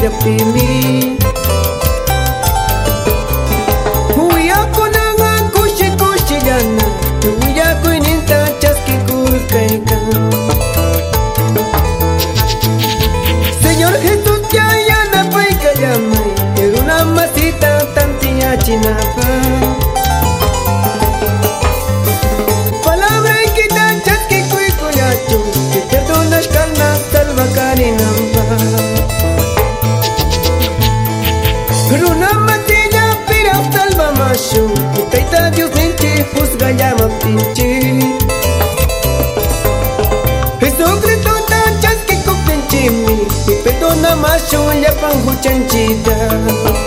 deprimir Huya kunanga kushi kushi yana Huya kuininta chaski kurkaika Señor Jesús ya yana calla yamai Era una masita tantia chinapa Amandina pirang talma masyo Itay tadyog ninti Pusgaya maptinti Hesog rito na Chanski Ipedo na masyo Yapang huchan chanchida.